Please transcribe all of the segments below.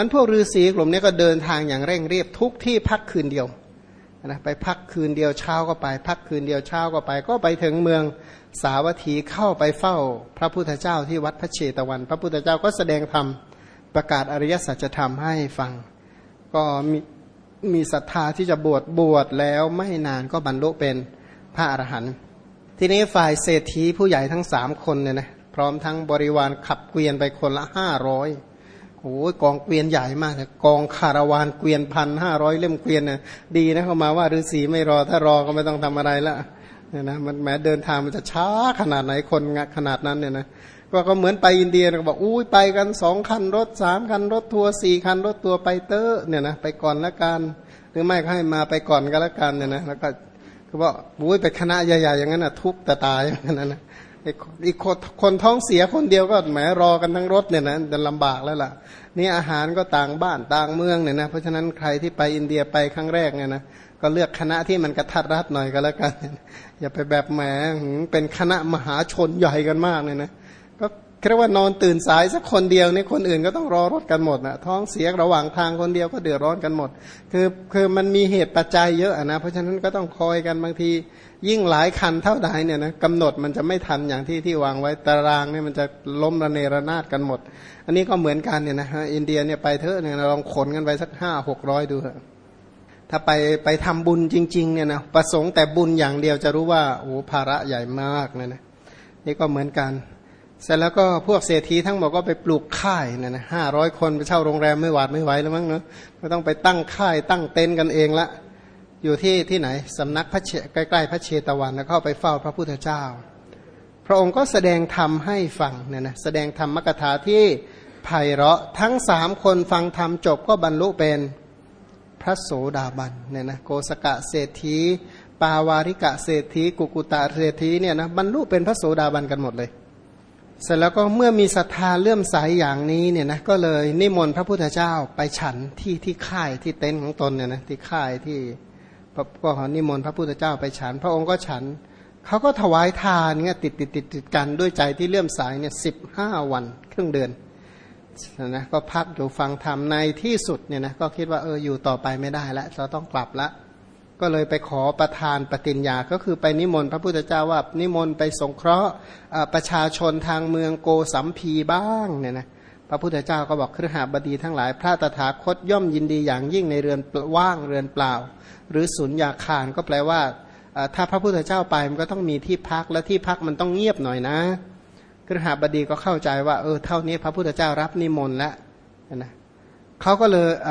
นั้นพวกฤาษีกลุ่มนี้ก็เดินทางอย่างเร่งรีบทุกที่พักคืนเดียวนะไปพักคืนเดียวเช้าก็ไป พักคืนเดียวเช้าก็ไป ก็ไปถึงเมืองสาวัตถีเข้าไปเฝ้า พระพุทธเจ้าที่วัดพระเชตวัน พระพุทธเจ้าก็แสดงธรรมประกาศอริยสัจธรรมให้ฟัง ก็มีมีศรัทธาที่จะบวชบวชแล้วไม่นานก็บรรลุเป็นพระอรหันต์ทีนี้ฝ่ายเศรษฐีผู้ใหญ่ทั้งสามคนเนี่ยนะพร้อมทั้งบริวารขับเกวียนไปคนละห้าร้อย โอ้ยกองเกวียนใหญ่มากเลยกองคาราวานเกวียนพันห้าร้อยเล่มเกวียนน่ะดีนะเขามาว่าฤาษีไม่รอถ้ารอก็ไม่ต้องทำอะไรละเนี่ยนะมันแม้เดินทางมันจะช้าขนาดไหนคนขนาดนั้นเนี่ยนะก็ก็เหมือนไปอินเดียก็บอกอุ้ยไปกันสองคันรถสามคันรถทัวร์สี่คันรถทัวร์ไปเตอร์เนี่ยนะไปก่อนละกันหรือไม่ก็ให้มาไปก่อนก็แล้วกันเนี่ยนะแล้วก็ก็บอกอุ้ยไปคณะใหญ่ๆอย่างนั้นนะทุกแต่ตายอย่างนั้นนะ อีกคนท้องเสียคนเดียวก็แหมรอกันทั้งรถเนี่ยนะจะลำบากแล้วล่ะ นี่อาหารก็ต่างบ้านต่างเมืองเนี่ยนะเพราะฉะนั้นใครที่ไปอินเดียไปครั้งแรกเนี่ยนะก็เลือกคณะที่มันกระทัดรัดหน่อยก็แล้วกัน อย่าไปแบบแหมเป็นคณะมหาชนใหญ่กันมากเลยนะ เรียกว่านอนตื่นสายสักคนเดียวนี่คนอื่นก็ต้องรอรถกันหมดนะท้องเสียระหว่างทางคนเดียวก็เดือดร้อนกันหมด คือคือมันมีเหตุปัจจัยเยอะนะ เพราะฉะนั้นก็ต้องคอยกันบางที ยิ่งหลายคันเท่าใดเนี่ยนะกำหนดมันจะไม่ทันอย่างที่ที่วางไว้ตารางเนี่ยมันจะล้มระเนระนาดกันหมด อันนี้ก็เหมือนกันเนี่ยนะฮะอินเดียเนี่ยไปเถอะเนี่ยลองขนกันไปสักห้าหกร้อยดูเถอะถ้าไปไปทำบุญจริงๆเนี่ยนะประสงค์แต่บุญอย่างเดียวจะรู้ว่าโอ้ภาระใหญ่มากเนี่ยนะนี่ก็เหมือนกัน เสร็จแล้วก็พวกเศรษฐีทั้งหมดก็ไปปลูกค่ายนี่ยนะห้าร้อยคนไปเช่าโรงแรมไม่หวาดไม่ไหวแล้วมั้งเนาะก็ต้องไปตั้งค่ายตั้งเต็นท์กันเองละ อยู่ที่ที่ไหนสำนักพระเชใกล้ๆพระเชตวันแล้วเข้าไปเฝ้าพระพุทธเจ้า พระองค์ก็แสดงธรรมให้ฟังเนี่ยนะแสดงธรรมมกถาที่ไพเราะทั้งสามคนฟังธรรมจบก็บรรลุเป็นพระโสดาบันเนี่ยนะโกสกะเศรษฐี ปาวาริกะเศรษฐี กุกุตะเศรษฐีเนี่ยนะบรรลุเป็นพระโสดาบันกันหมดเลย เสร็จแล้วก็เมื่อมีศรัทธาเลื่อมใสอย่างนี้เนี่ยนะก็เลยนิมนต์พระพุทธเจ้าไปฉันที่ที่ค่ายที่เต็นท์ของตนเนี่ยนะที่ค่ายที่ก็ขอนิมนต์พระพุทธเจ้าไปฉัน พระองค์ก็ฉันเขาก็ถวายทานเนี่ยติดติดติดติดกันด้วยใจที่เลื่อมใสเนี่ยสิบห้าวันครึ่งเดือนนะก็พักอยู่ฟังธรรมในที่สุดเนี่ยนะก็คิดว่าเอออยู่ต่อไปไม่ได้แล้วเราต้องกลับละ ก็เลยไปขอประทานปฏิญญา ก็คือไปนิมนต์พระพุทธเจ้าว่านิมนต์ไปสงเคราะห์ประชาชนทางเมืองโกสัมพีบ้างเนี่ยนะพระพุทธเจ้าก็บอกครหาบดีทั้งหลาย พระตถาคตย่อมยินดีอย่างยิ่งในเรือนว่างเรือนเปล่า หรือสุญญาคารก็แปลว่าถ้าพระพุทธเจ้าไปมันก็ต้องมีที่พักและที่พักมันต้องเงียบหน่อยนะครหาบดีก็เข้าใจว่าเออเท่านี้พระพุทธเจ้ารับนิมนต์แล้วนะ เขาก็เลยเ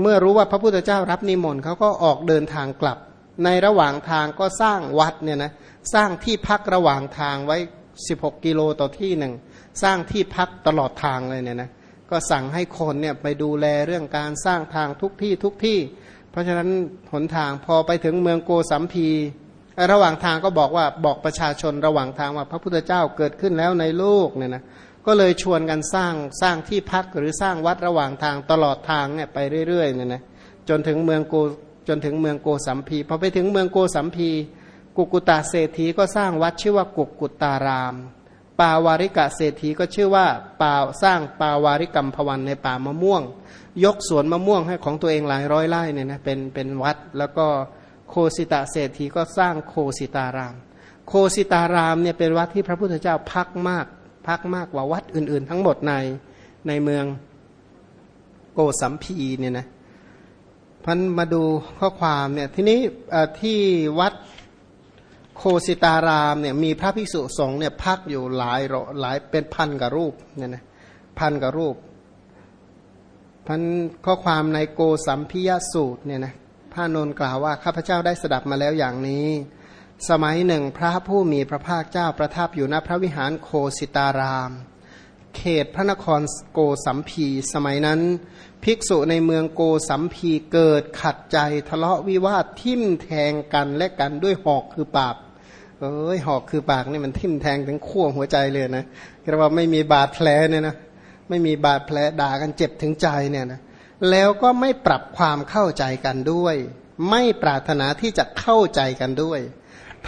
เมื่อรู้ว่าพระพุทธเจ้ารับนิมนต์เขาก็ออกเดินทางกลับ ในระหว่างทางก็สร้างวัดเนี่ยนะสร้างที่พักระหว่างทางไว้ 16 กิโลต่อที่หนึ่งสร้างที่พักตลอดทางเลยเนี่ยนะก็สั่งให้คนเนี่ยไปดูแลเรื่องการสร้างทางทุกที่ทุกที่ เพราะฉะนั้นหนทางพอไปถึงเมืองโกสัมพี ระหว่างทางก็บอกว่าบอกประชาชนระหว่างทางว่าพระพุทธเจ้าเกิดขึ้นแล้วในโลกเนี่ยนะ ก็เลยชวนกันสร้างสร้างที่พักหรือสร้างวัดระหว่างทางตลอดทางเนี่ยไปเรื่อยๆเนี่ยนะจนถึงเมืองโกจนถึงเมืองโกสัมพีพอไปถึงเมืองโกสัมพีกุกุตาเศรษฐีก็สร้างวัดชื่อว่ากุกุตาราม ปาวาริกะเศรษฐีก็ชื่อว่าป่าสร้างปาวาริกัมพวันในป่ามะม่วง ยกสวนมะม่วงให้ของตัวเองหลายร้อยไร่เนี่ยนะเป็นเป็นวัดแล้วก็โคสิตาเศรษฐีก็สร้างโคสิตาราม โคสิตารามเนี่ยเป็นวัดที่พระพุทธเจ้าพักมาก พักมากกว่าวัดอื่น ๆ ทั้งหมดในในเมืองโกสัมพีเนี่ยนะพันมาดูข้อความเนี่ยทีนี้ที่วัดโคสิตารามเนี่ยมีพระภิกษุสงฆ์เนี่ยพักอยู่หลายหลายเป็นพันกับรูปเนี่ยนะพันกับรูปพันข้อความในโกสัมพิยสูตรเนี่ยนะพระนนกล่าวว่าข้าพเจ้าได้สดับมาแล้วอย่างนี้ สมัยหนึ่งพระผู้มีพระภาคเจ้าประทับอยู่ณพระวิหารโคสิตาราม เขตพระนครโกสัมพี สมัยนั้น ภิกษุในเมืองโกสัมพีเกิดขัดใจทะเลาะวิวาททิ่มแทงกันและกันด้วยหอกคือปากเอ้ยหอกคือปากนี่มันทิ่มแทงถึงขั้วหัวใจเลยนะเรียกว่าไม่มีบาดแผลเนี่ยนะไม่มีบาดแผลด่ากันเจ็บถึงใจเนี่ยนะแล้วก็ไม่ปรับความเข้าใจกันด้วย ไม่ปรารถนาที่จะเข้าใจกันด้วย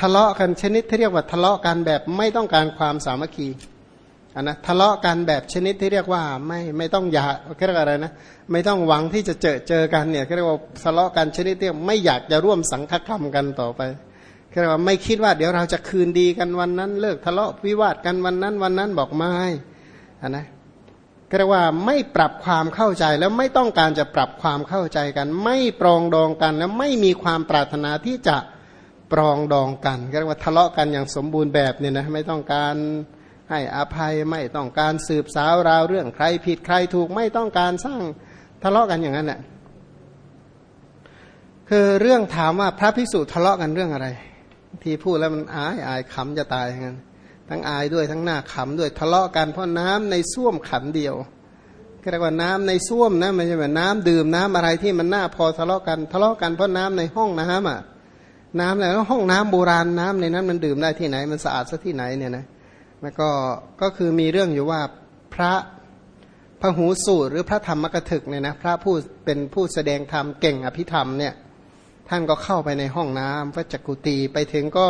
ทะเลาะกันชนิดที่เรียกว่าทะเลาะกันแบบไม่ต้องการความสามัคคีอันนะทะเลาะกันแบบชนิดที่เรียกว่าไม่ไม่ต้องอยากเรียกอะไรนะไม่ต้องหวังที่จะเจอเจอกันเนี่ยเรียกว่าทะเลาะกันชนิดที่ไม่อยากจะร่วมสังฆกรรมกันต่อไปเรียกว่าไม่คิดว่าเดี๋ยวเราจะคืนดีกันวันนั้น เลิกทะเลาะวิวาทกันวันนั้นวันนั้นบอกไม่อันนะเรียกว่าไม่ปรับความเข้าใจแล้วไม่ต้องการจะปรับความเข้าใจกัน ไม่ปรองดองกันแล้วไม่มีความปรารถนาที่จะ ปรองดองกันเรียกว่าทะเลาะกันอย่างสมบูรณ์แบบเนี่ยนะไม่ต้องการให้อภัยไม่ต้องการสืบสาวราวเรื่องใครผิดใครถูกไม่ต้องการสร้างทะเลาะกันอย่างนั้นแหละคือเรื่องถามว่าพระภิกษุทะเลาะกันเรื่องอะไร ที่พูดแล้วมันอายอายขำจะตายอย่างนั้นทั้งอายด้วยทั้งหน้าขำด้วยทะเลาะกันเพราะน้ำในส้วมขันเดียวเรียกว่าน้ำในส้วมนะไม่ใช่แบบน้ำดื่มน้ำอะไรที่มันน่าพอทะเลาะกัน ทะเลาะกันเพราะน้ำในห้องน้ำอะ น้ำอะไรแล้วห้องน้ำโบราณน้ำในนั้นมันดื่มได้ที่ไหน มันสะอาดซะที่ไหนเนี่ยนะแล้วก็ก็คือมีเรื่องอยู่ว่าพระพระหูสูตรหรือพระธรรมกถึกเนี่ยนะพระผู้เป็นผู้แสดงธรรมเก่งอภิธรรมเนี่ยท่านก็เข้าไปในห้องน้ำพระจักกุตีไปถึงก็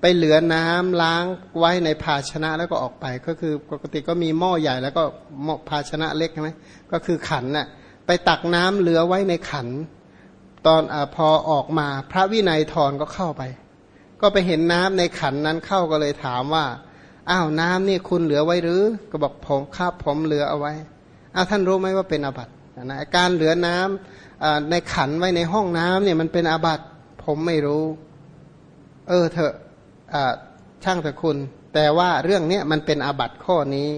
ไปเหลือน้ำล้างไว้ในภาชนะแล้วก็ออกไป ก็คือปกติก็มีหม้อใหญ่แล้วก็หม้อภาชนะเล็กใช่ไหมก็คือขันน่ะไปตักน้ำเหลือไว้ในขัน ตอนอพอออกมา พระวินัยทรก็เข้าไป ก็ไปเห็นน้ำในขันนั้นเข้าก็เลยถามว่าอ้าวน้ำนี่คุณเหลือไว้หรือ ก็บอกผมคาผมเหลือเอาไว้อ้าวท่านรู้ไหมว่าเป็นอาบัตินะการเหลือน้ำในขันไว้ในห้องน้ำเนี่ยมันเป็นอาบัติผมไม่รู้ เออเถอะช่างแต่คุณ แต่ว่าเรื่องเนี้มันเป็นอาบัติข้อนี้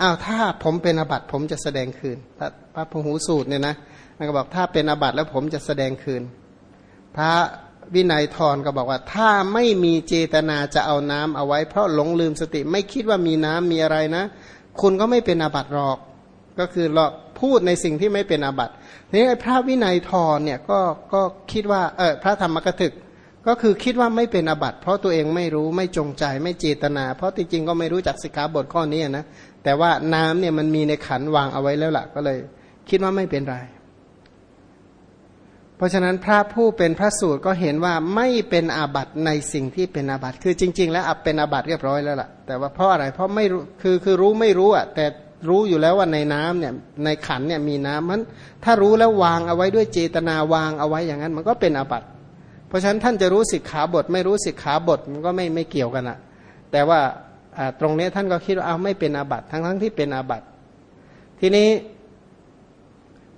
อ้าวถ้าผมเป็นอาบัติผมจะแสดงคืนพระพระพหูสูตรเนี่ยนะ มันก็บอกถ้าเป็นอาบัติแล้วผมจะแสดงคืน พระวินัยทรก็บอกว่า ถ้าไม่มีเจตนาจะเอาน้ำเอาไว้ เพราะหลงลืมสติไม่คิดว่ามีน้ำมีอะไรนะ คุณก็ไม่เป็นอาบัติหรอก ก็คือเราพูดในสิ่งที่ไม่เป็นอาบัติทีนี้พระวินัยทรเนี่ยก็ก็คิดว่าเออพระธรรมกถึก ก็คือคิดว่าไม่เป็นอาบัติเพราะตัวเองไม่รู้ไม่จงใจไม่เจตนา เพราะจริงๆก็ไม่รู้จักสิกขาบทข้อนี้นะแต่ว่าน้ำเนี่ยมันมีในขันวางเอาไว้แล้วล่ะ ก็เลย คิดว่าไม่เป็นไร เพราะฉะนั้นพระผู้เป็นพระสูตรก็เห็นว่าไม่เป็นอาบัติในสิ่งที่เป็นอาบัติคือจริง ๆ แล้วเป็นอาบัติเรียบร้อยแล้วล่ะ แต่ว่าเพราะอะไรเพราะไม่คือคือรู้ไม่รู้อะแต่รู้อยู่แล้วว่าในน้ำเนี่ยในขันเนี่ยมีน้ำมันถ้ารู้แล้ววางเอาไว้ด้วยเจตนาวางเอาไว้อย่างนั้น มันก็เป็นอาบัติเพราะฉะนั้นท่านจะรู้สิกขาบท ไม่รู้สิกขาบทมันก็ไม่ไม่เกี่ยวกันอะแต่ว่าตรงนี้ท่านก็คิดว่าเอาไม่เป็นอาบัติทั้งทั้งที่เป็นอาบัติทีนี้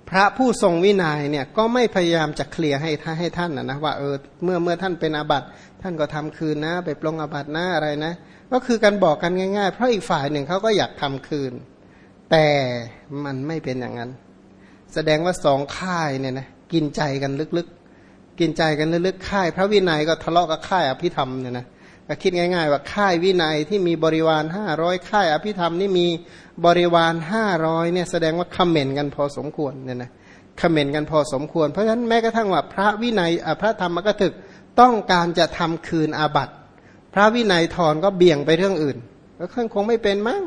พระผู้ทรงวินัยเนี่ยก็ไม่พยายามจะเคลียร์ให้ท่านให้ท่านนะนะว่าเออเมื่อเมื่อท่านเป็นอาบัติท่านก็ทำคืนนะ ไปปลงอาบัตินะอะไรนะ ก็คือการบอกกันง่ายๆ เพราะอีกฝ่ายหนึ่งเขาก็อยากทำคืน แต่มันไม่เป็นอย่างนั้น แสดงว่าสองค่ายเนี่ยนะกินใจกันลึกๆ กินใจกันลึกๆค่าย พระวินัยก็ทะเลาะกับค่ายอภิธรรมเนี่ยนะ ก็คิดง่าย ๆ ว่าค่ายวินัยที่มีบริวารห้าร้อยค่ายอภิธรรมนี่มีบริวารห้าร้อยเนี่ยแสดงว่าคอมเมนต์กันพอสมควรเนี่ยนะคอมเมนต์กันพอสมควร เพราะฉะนั้นแม้กระทั่งว่าพระวินัยพระธรรมก็ถึกต้องการจะทำคืนอาบัติ พระวินัยทอนก็เบี่ยงไปเรื่องอื่นก็คงไม่เป็นมั้ง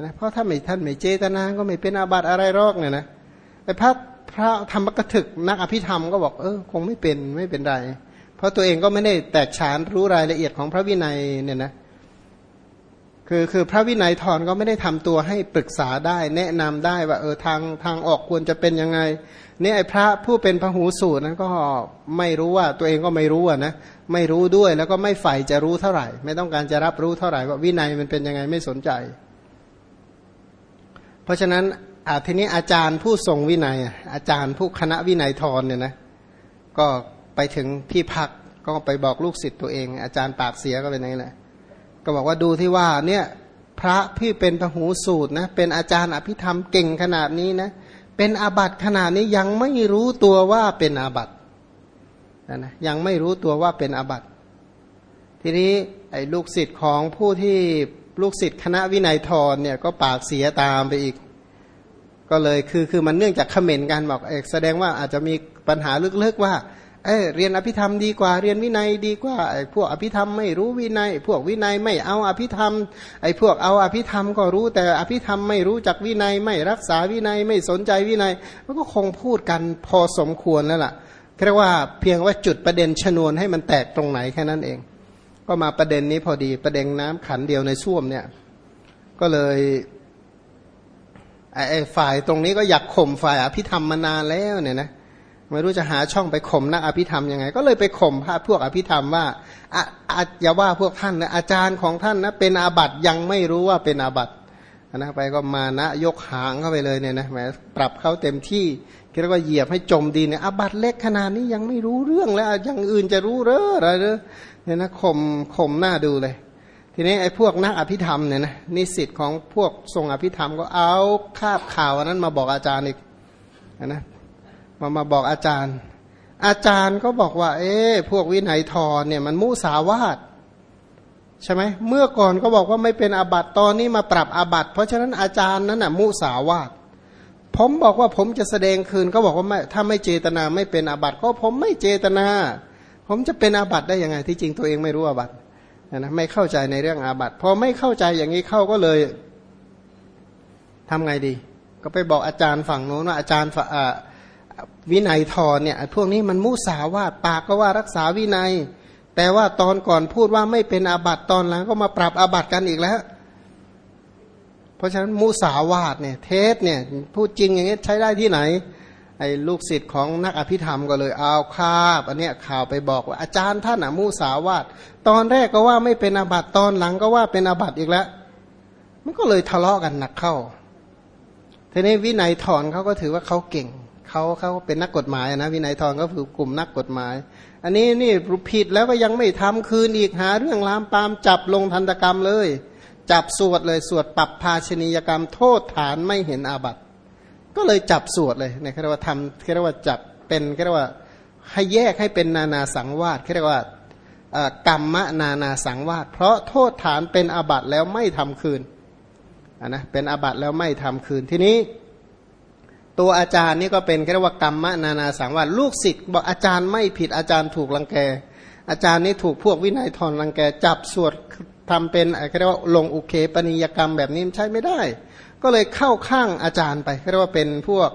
นะเพราะถ้าไม่ท่านไม่เจตนาก็ไม่เป็นอาบัติอะไรรอกเนี่ยนะแต่พระพระธรรมกถึกนักอภิธรรมก็บอกเออคงไม่เป็นไม่เป็นไร เพราะตัวเองก็ไม่ได้แตกฉานรู้รายละเอียดของพระวินัยเนี่ยนะคือคือพระวินัยทอนก็ไม่ได้ทำตัวให้ปรึกษาได้ แนะนำได้ว่าเออทางทางออกควรจะเป็นยังไงเนี่ยไอ้พระผู้เป็นพระหูสูตรนั้นก็ไม่รู้ว่าตัวเองก็ไม่รู้นะไม่รู้ด้วยแล้วก็ไม่ใฝ่จะรู้เท่าไหร่ ไม่ต้องการจะรับรู้เท่าไหร่ว่าวินัยมันเป็นยังไงไม่สนใจ เพราะฉะนั้นอาทีนี้อาจารย์ผู้ทรงวินัยอาจารย์ผู้คณะวินัยทรเนี่ยนะก็ ไปถึงที่พักก็ไปบอกลูกศิษย์ตัวเอง อาจารย์ปากเสียก็เป็นอย่างนี้แหละ ก็บอกว่าดูที่ว่าเนี่ยพระพี่เป็นพหูสูตรนะเป็นอาจารย์อภิธรรมเก่งขนาดนี้นะเป็นอาบัติขนาดนี้ยังไม่รู้ตัวว่าเป็นอาบัตนะนะยังไม่รู้ตัวว่าเป็นอาบัตทีนี้ไอ้ลูกศิษย์ของผู้ที่ลูกศิษย์คณะวินัยทรเนี่ยก็ปากเสียตามไปอีก ก็เลยคือคือมันเนื่องจากขม่นกันบอกเอกแสดงว่าอาจจะมีปัญหาลึกๆว่า เออเรียนอภิธรรมดีกว่าเรียนวินัยดีกว่าไอ้พวกอภิธรรมไม่รู้วินัย พวกวินัยไม่เอาอภิธรรมไอ้พวกเอาอภิธรรมก็รู้แต่อภิธรรมไม่รู้จักวินัย ไม่รักษาวินัยไม่สนใจวินัยมันก็คงพูดกันพอสมควรแล้วล่ะเรียกว่าเพียงว่าจุดประเด็นชนวนให้มันแตกตรงไหนแค่นั้นเอง ก็มาประเด็นนี้พอดีประเด็นน้ำขันเดียวในส้วมเนี่ย ก็เลยไอ้ฝ่ายตรงนี้ก็อยากข่มฝ่ายอภิธรรมมานานแล้วเนี่ยนะ ไม่รู้จะหาช่องไปข่มนักอภิธรรมยังไง ก็เลยไปข่มพระพวกอภิธรรมว่าอะอะอย่าว่าพวกท่านนะอาจารย์ของท่านนะเป็นอาบัตยังไม่รู้ว่าเป็นอาบัตนะไปก็มานะยกหางเข้าไปเลยเนี่ยนะแหมปรับเขาเต็มที่คิดว่าเหยียบให้จมดีเนี่ยอาบัตเล็กขนาดนี้ยังไม่รู้เรื่องแล้วยังอื่นจะรู้เรออะไรเนี่ยนะข่มข่มหน้าดูเลย ทีนี้ไอ้พวกนักอภิธรรมเนี่ยนะนิสิตของพวกทรงอภิธรรมก็เอาคาบข่าวนั้นมาบอกอาจารย์อีกนะ มามาบอกอาจารย์ อาจารย์ก็บอกว่า เอ๊พวกวินัยทรเนี่ยมันมุสาวาทใช่ไหมเมื่อก่อนก็บอกว่าไม่เป็นอาบัติตอนนี้มาปรับอาบัติ เพราะฉะนั้นอาจารย์นั้นน่ะมุสาวาทผมบอกว่าผมจะแสดงคืนก็บอกว่าไม่ถ้าไม่เจตนาไม่เป็นอาบัติก็ผมไม่เจตนา ผมจะเป็นอาบัติได้ยังไงที่จริงตัวเองไม่รู้อาบัตินะไม่เข้าใจในเรื่องอาบัติพอไม่เข้าใจอย่างนี้เข้าก็เลยทำไงดี ก็ไปบอกอาจารย์ฝั่งโน้นว่าอาจารย์ วินัยทรเนี่ยพวกนี้มันมุสาวาทปากก็ว่ารักษาวินัย แต่ว่าตอนก่อนพูดว่าไม่เป็นอาบัติตอนหลังก็มาปรับอาบัติกันอีกแล้ว เพราะฉะนั้นมุสาวาทเนี่ยเทศเนี่ยพูดจริงอย่างนี้ใช้ได้ที่ไหน ไอ้ลูกศิษย์ของนักอภิธรรมก็เลยเอาคาบอันเนี้ยข่าวไปบอกว่าอาจารย์ท่านอะมุสาวาทตอนแรกก็ว่าไม่เป็นอาบัติตอนหลังก็ว่าเป็นอาบัติอีกแล้ว มันก็เลยทะเลาะกันหนักเข้าทีนี้วินัยถอนเขาก็ถือว่าเขาเก่ง เขาเขาเป็นนักกฎหมายนะวินัยทองก็คือกลุ่มนักกฎหมาย อันนี้นี่ผิดแล้วก็ยังไม่ทำคืนอีกหาเรื่องลามปามจับลงทันตกรรมเลย จับสวดเลยสวดปรับภาชนียกรรมโทษฐานไม่เห็นอาบัติ ก็เลยจับสวดเลยเนี่ยเรียกว่าทำเรียกว่าจับเป็นเรียกว่าให้แยกให้เป็นนานาสังวาสเรียกว่ากรรมะนานาสังวาสเพราะโทษฐานเป็นอาบัติแล้วไม่ทำคืนนะเป็นอาบัติแล้วไม่ทำคืนทีนี้ ตัวอาจารย์นี่ก็เป็นเรียกว่ากรรมนานาสังวาสลูกศิษย์บอกอาจารย์ไม่ผิดอาจารย์ถูกลังแก อาจารย์นี่ถูกพวกวินัยทอนลังแก จับสวดทำเป็นเรียกว่าลงอุเคปนิยกรรมแบบนี้ใช้ไม่ได้ ก็เลยเข้าข้างอาจารย์ไปเรียกว่าเป็นพวก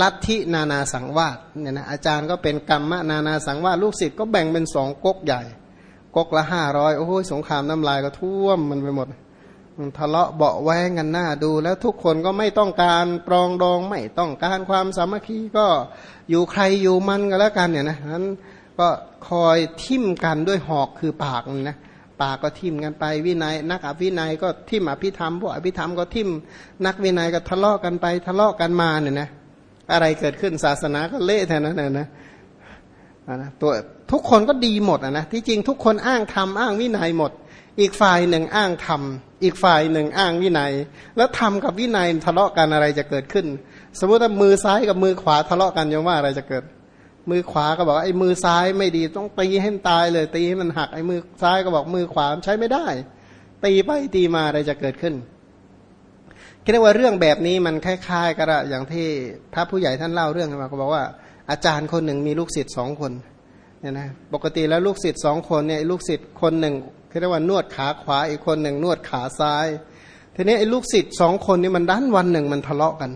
ลัทธินานาสังวาสเนี่ยนะอาจารย์ก็เป็นกรรมนานาสังวาสลูกศิษย์ก็แบ่งเป็นสองก๊กใหญ่ก๊กละห้าร้อยโอ้โหสงครามน้ำลายก็ท่วมมันไปหมด ทะเลาะเบาแวงกันหน้าดูแล้วทุกคนก็ไม่ต้องการปรองดองไม่ต้องการความสามัคคีก็อยู่ใครอยู่มันกันแล้วกันเนี่ยนะนั้นก็คอยทิ่มกันด้วยหอกคือปากนะปากก็ทิ่มกันไปวินัย นักอภินัยก็ทิ่มอภิธรรมพวกอภิธรรมก็ทิ่มนักวินัยก็ทะเลาะกันไปทะเลาะกันมาเนี่ยนะอะไรเกิดขึ้นศาสนาก็เละแทนนั้นนะนะตัวทุกคนก็ดีหมดนะที่จริงทุกคนอ้างธรรมอ้างวินัยหมด อีกฝ่ายหนึ่งอ้างธรรม อีกฝ่ายหนึ่งอ้างวินัย แล้วทำกับวินัยทะเลาะกันอะไรจะเกิดขึ้น สมมติว่ามือซ้ายกับมือขวาทะเลาะกันยังว่าอะไรจะเกิด มือขวาก็บอกไอ้มือซ้ายไม่ดีต้องตีให้ตายเลยตีให้มันหักไอ้มือซ้ายก็บอกมือขวาใช้ไม่ได้ ตีไปตีมาอะไรจะเกิดขึ้นคิดว่าเรื่องแบบนี้มันคล้ายๆกันอะอย่างที่พระผู้ใหญ่ท่านเล่าเรื่องมาก็บอกว่า อาจารย์คนหนึ่งมีลูกศิษย์สองคนเนี่ยนะปกติแล้วลูกศิษย์สองคนเนี่ยลูกศิษย์คนหนึ่ง เรียกว่านวดขาขวาอีกคนหนึ่งนวดขาซ้าย ทีนี้ไอ้ลูกศิษย์สองคนนี้มันดันวันหนึ่งมันทะเลาะกัน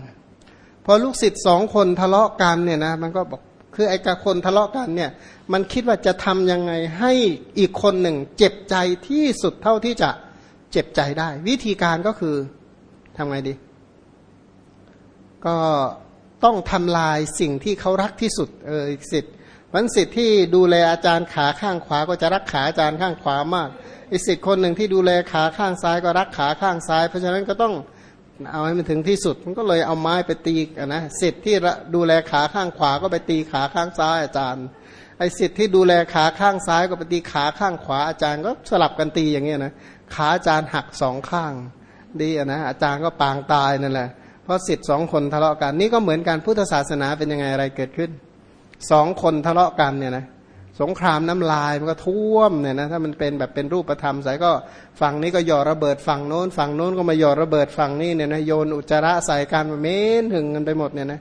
พอลูกศิษย์สองคนทะเลาะกันเนี่ยนะมันก็บอกคือไอ้กับคนทะเลาะกันเนี่ย มันคิดว่าจะทํำยังไงให้อีกคนหนึ่ง เจ็บใจที่สุดเท่าที่จะเจ็บใจได้ วิธีการก็คือทำไงดี ก็ต้องทำลายสิ่งที่เขารักที่สุด เออสิทธิ์ วันสิทธิ์ที่ดูแลอาจารย์ขาข้างขวาก็จะรักขาอาจารย์ข้างขวามากอีกสิทธิ์คนหนึ่งที่ดูแลขาข้างซ้ายก็รักขาข้างซ้าย เพราะฉะนั้นก็ต้องเอาให้มันถึงที่สุดมันก็เลยเอาไม้ไปตีนะสิทธิ์ที่ดูแลขาข้างขวาก็ไปตีขาข้างซ้ายอาจารย์ ไอ้สิทธิ์ที่ดูแลขาข้างซ้ายก็ไปตีขาข้างขวาอาจารย์ก็สลับกันตีอย่างเงี้ยนะขาอาจารย์หักสองข้างดีนะอาจารย์ก็ปางตายนั่นแหละเพราะสิทธิ์สองคนทะเลาะกันนี่ก็เหมือนการพุทธศาสนาเป็นยังไงอะไรเกิดขึ้น สองคนทะเลาะกันเนี่ยนะสงครามน้ำลายมันก็ท่วมเนี่ยนะถ้ามันเป็นแบบเป็นรูปธรรมใส่ก็ฝั่งนี้ก็หย่อระเบิดฝั่งโน้น ฝั่งโน้นก็มาหย่อระเบิดฝั่งนี้เนี่ยนะโยนอุจจาระใส่กันเม้นถึงกันไปหมดเนี่ยนะ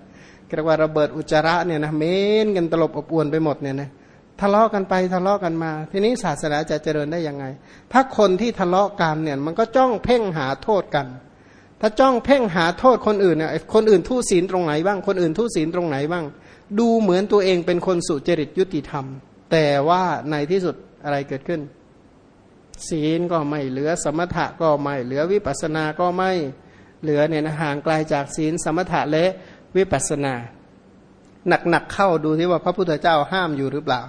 เรียกว่าระเบิดอุจจาระเนี่ยนะเม้นกันตลบอบอวนไปหมดเนี่ยนะทะเลาะกันไปทะเลาะกันมา ทีนี้ศาสนาจะเจริญได้ยังไง ถ้าคนที่ทะเลาะกันเนี่ยมันก็จ้องเพ่งหาโทษกัน ถ้าจ้องเพ่งหาโทษคนอื่นเนี่ยคนอื่นทุศีลตรงไหนบ้างคนอื่นทุศีลตรงไหนบ้าง ดูเหมือนตัวเองเป็นคนสุจริตยุติธรรม แต่ว่าในที่สุดอะไรเกิดขึ้น ศีลก็ไม่เหลือสมถะก็ไม่เหลือวิปัสสนาก็ไม่เหลือเนี่ยนะห่างไกลาจากศีลสมถะและวิปัสสนา หนักๆเข้าดูที่ว่าพระพุทธเจ้าห้ามอยู่หรือเปล่า